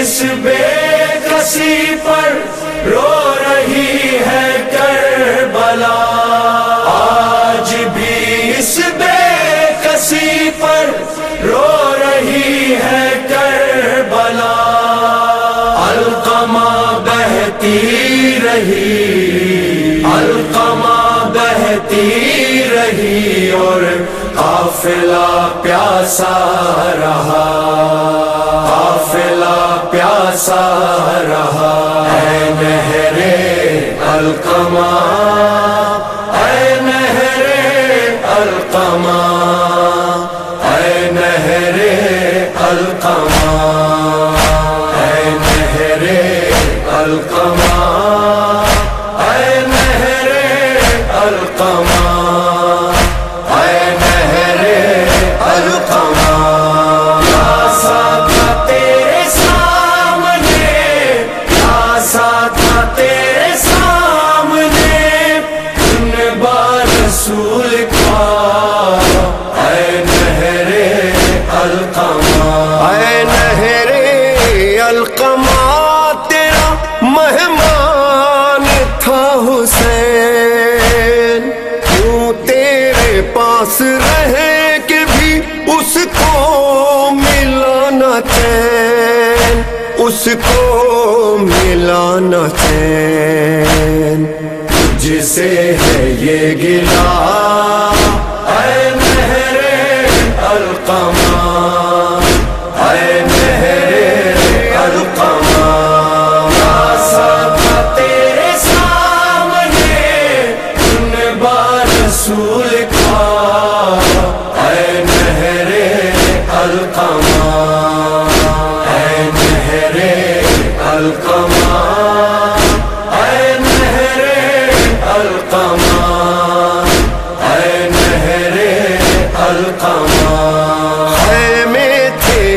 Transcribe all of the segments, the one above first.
اس بے کسی پر رو رہی ہے کربلا۔ آج بھی اس بے کسی پر رو رہی ہے کربلا۔ القمہ بہتی رہی، القمہ بہتی رہی اور قافلہ پیاسا رہا۔ پیاسا رہا ہے نہر القمہ اے نہر القمہ اے نہرے چین اس کو ملانا چین۔ جسے ہے یہ گلا اے نہر القمہ اے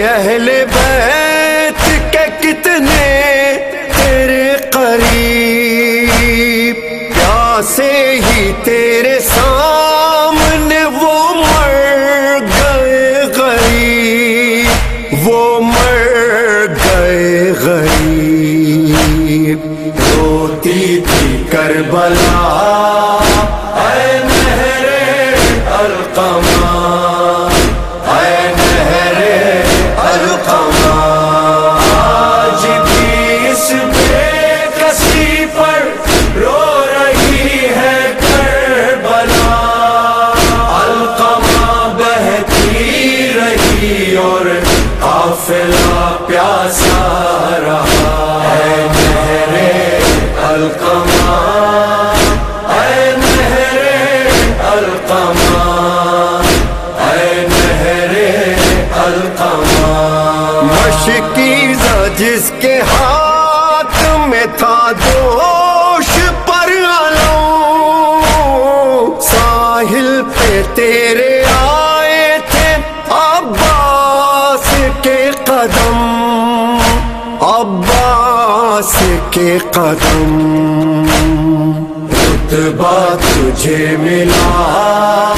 اہل بیت کے کتنے تیرے قریب؟ پیاسے ہی تیرے سامنے وہ مر گئے غریب، وہ مر گئے غریب۔ روتی تھی کربلا قافلہ پیاسا رہا ہے میرے القما اے نہر القمہ اے نہر مشکی جس کے ہاتھ میں تھا دو قدم عباس کے قدم۔ رتبہ تجھے ملا۔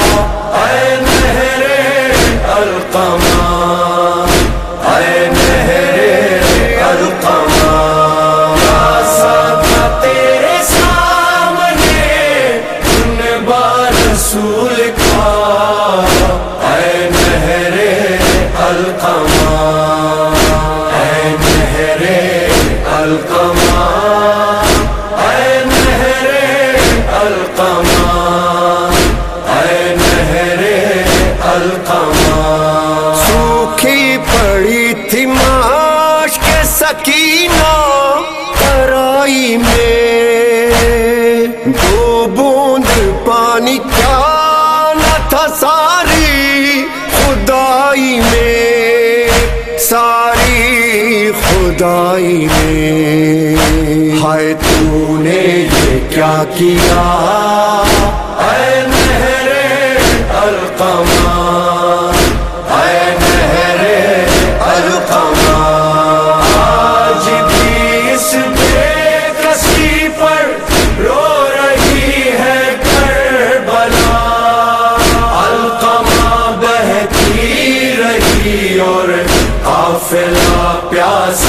سکینہ ترائی میں۔ دو بوند پانی کیا نہ تھا ساری خدائی میں۔ ساری خدائی میں۔ ہائے تو نے یہ کیا کیا؟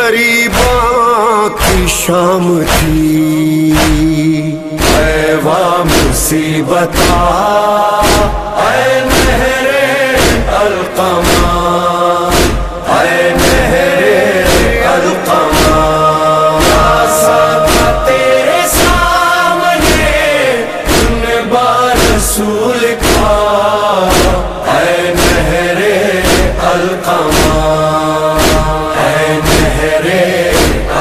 غریباں کی شام تھی۔ ایوا مصیبت اے نہر القماں۔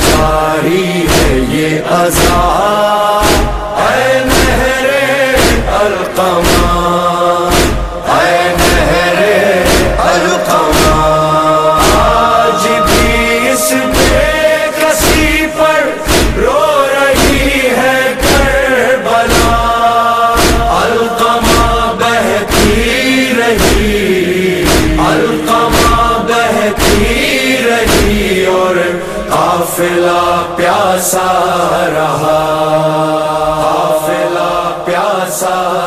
جاری ہے یہ آزاد قافلہ پیاسا رہا قافلہ پیاسا